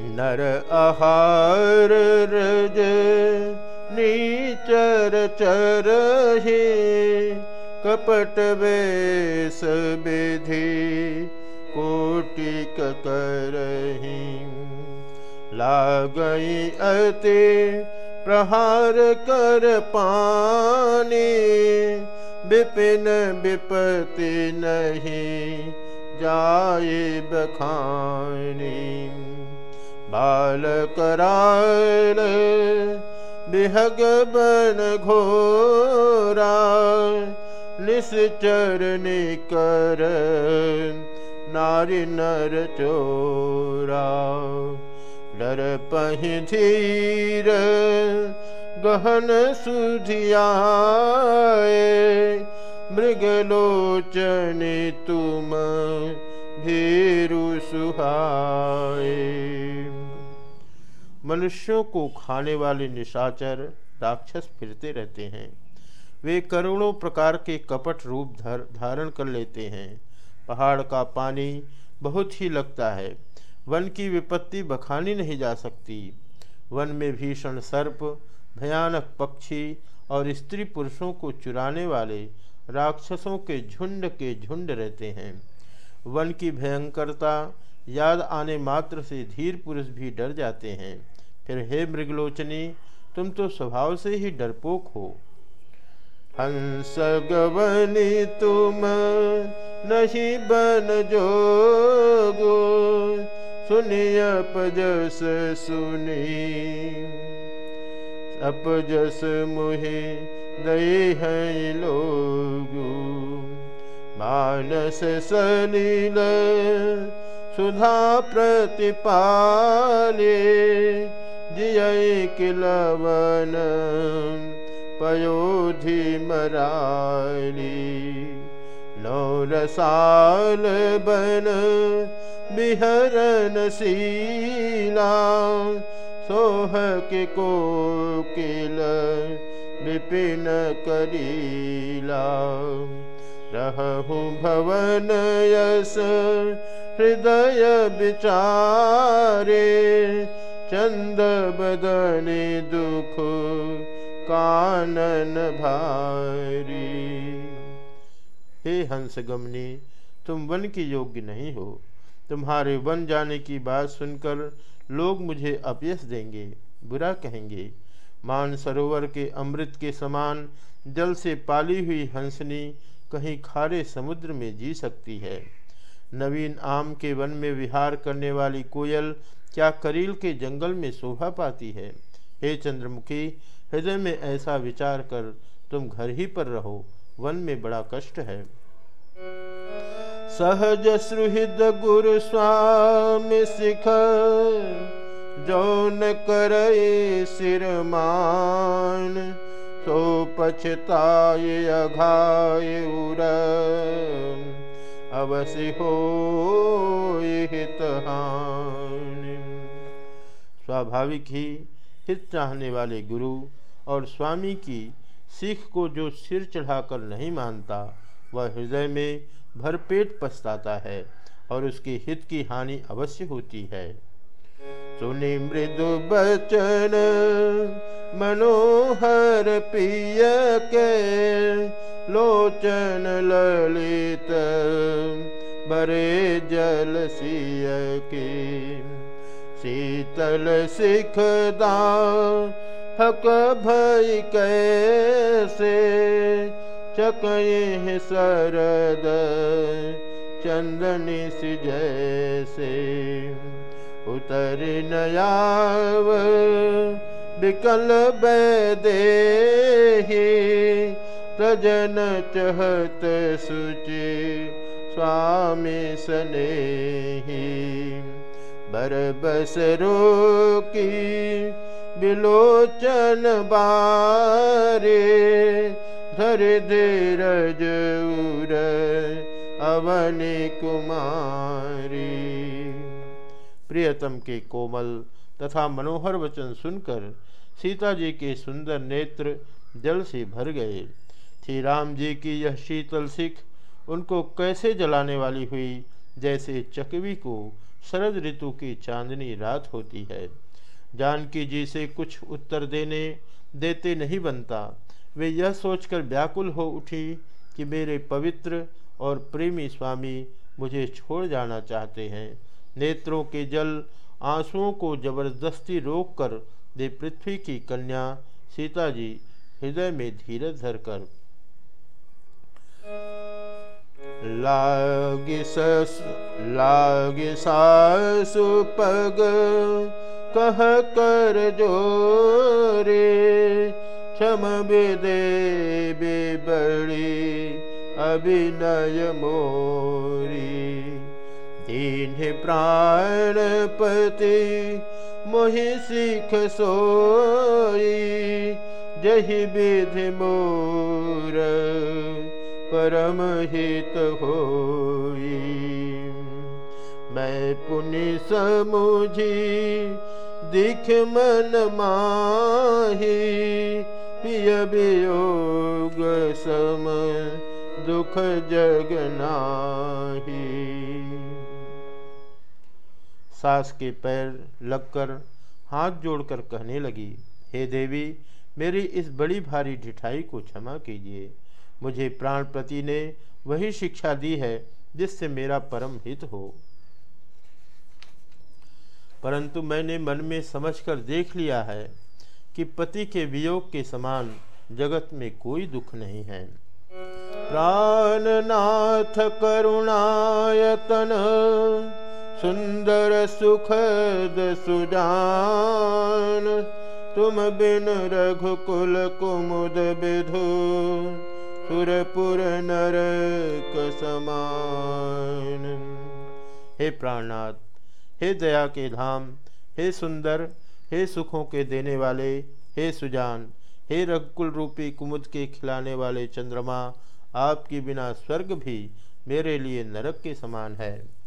नर आहार रज नीचर चरहि कपट वेश विधि कोटिक करही। लागई अति प्रहार कर पानी, विपिन विपति नहीं जाए बखानी। बाल कराल बिहग बन घोरा निश्चर निकर नारी नर चोरा। डर पही धीर गहन सुधियाए मृगलोचनी तुम भीरु सुहाए मनुष्यों को खाने वाले निशाचर राक्षस फिरते रहते हैं। वे करोड़ों प्रकार के कपट रूप धर, धारण कर लेते हैं। पहाड़ का पानी बहुत ही लगता है। वन की विपत्ति बखानी नहीं जा सकती। वन में भीषण सर्प, भयानक पक्षी और स्त्री पुरुषों को चुराने वाले राक्षसों के झुंड के झुंड रहते हैं। वन की भयंकरता याद आने मात्र से धीर पुरुष भी डर जाते हैं। फिर हे मृगलोचनी, तुम तो स्वभाव से ही डरपोक हो। हंस गवनी तुम नहीं बन जोगो, सुनिय सुनी। अपजस मुहे दई है लोग, मानस सलील सुधा प्रतिपाले जिय कलन पयोधि मराली। नौरसलिहरन शोहक कोकील विपिन करीला। करीलाहु भवन यश हृदय विचारे, चंद बदने दुख कानन भारी। हे हंस गमनी तुम वन की योग्य नहीं हो। तुम्हारे वन जाने की बात सुनकर लोग मुझे अपयस देंगे, बुरा कहेंगे। मान सरोवर के अमृत के समान जल से पाली हुई हंसनी कहीं खारे समुद्र में जी सकती है। नवीन आम के वन में विहार करने वाली कोयल क्या करील के जंगल में शोभा पाती है? हे चंद्रमुखी, हृदय में ऐसा विचार कर तुम घर ही पर रहो, वन में बड़ा कष्ट है। सहज सुहृद गुरु स्वामी सिख जौन कर सिर मान, सो पछताए अघाय उर अवश्य हो हित स्वाभाविक ही हित चाहने वाले गुरु और स्वामी की सिख को जो सिर चढ़ाकर नहीं मानता, वह हृदय में भरपेट पछताता है और उसके हित की हानि अवश्य होती है। सुनि मृदु बचन, मनोहर पिय के लोचन ललित बरे जल सिय के। शीतल सिखदा हक भय कैसे? चकये शरद चंदनी सी जैसे। उतर नयाव विकल बैदे तजन चहत सुचि, स्वामी सने बर बस रोकी बिलोचन बारे, धर धीरज उर अवनि कुमारी। प्रियतम के कोमल तथा मनोहर वचन सुनकर सीता जी के सुंदर नेत्र जल से भर गए। श्री राम जी की यह शीतल सिख उनको कैसे जलाने वाली हुई, जैसे चकवी को शरद ऋतु की चांदनी रात होती है। जानकी जी से कुछ उत्तर देने, देते नहीं बनता। वे यह सोचकर व्याकुल हो उठी कि मेरे पवित्र और प्रेमी स्वामी मुझे छोड़ जाना चाहते हैं। नेत्रों के जल, आंसुओं को ज़बरदस्ती रोक कर दे पृथ्वी की कन्या सीता जी हृदय में धीरज धरकर लागे सस, लागे पग, कह कर जोरे, क्षम बेदे बे बड़ी, अभिनय मोरी। दीन प्राणपति मोहि सिख सोई, जही विधि मोर परम हित होई। मैं पुनि समुझी, दिख मन माही, पिय वियोग सम दुख जगनाही सास के पैर लगकर हाथ जोड़कर कहने लगी, हे देवी, मेरी इस बड़ी भारी ढिठाई को क्षमा कीजिए। मुझे प्राणपति ने वही शिक्षा दी है जिससे मेरा परम हित हो। परंतु मैंने मन में समझकर देख लिया है कि पति के वियोग के समान जगत में कोई दुख नहीं है। प्राणनाथ करुणायतन, सुंदर सुखद सुजान, तुम बिन रघुकुल कुमुद विधु। सुरपुर नरक समान। हे प्राणनाथ, हे दया के धाम, हे सुंदर, हे सुखों के देने वाले, हे सुजान, हे रघुकुल रूपी कुमुद के खिलाने वाले चंद्रमा, आपकी बिना स्वर्ग भी मेरे लिए नरक के समान है।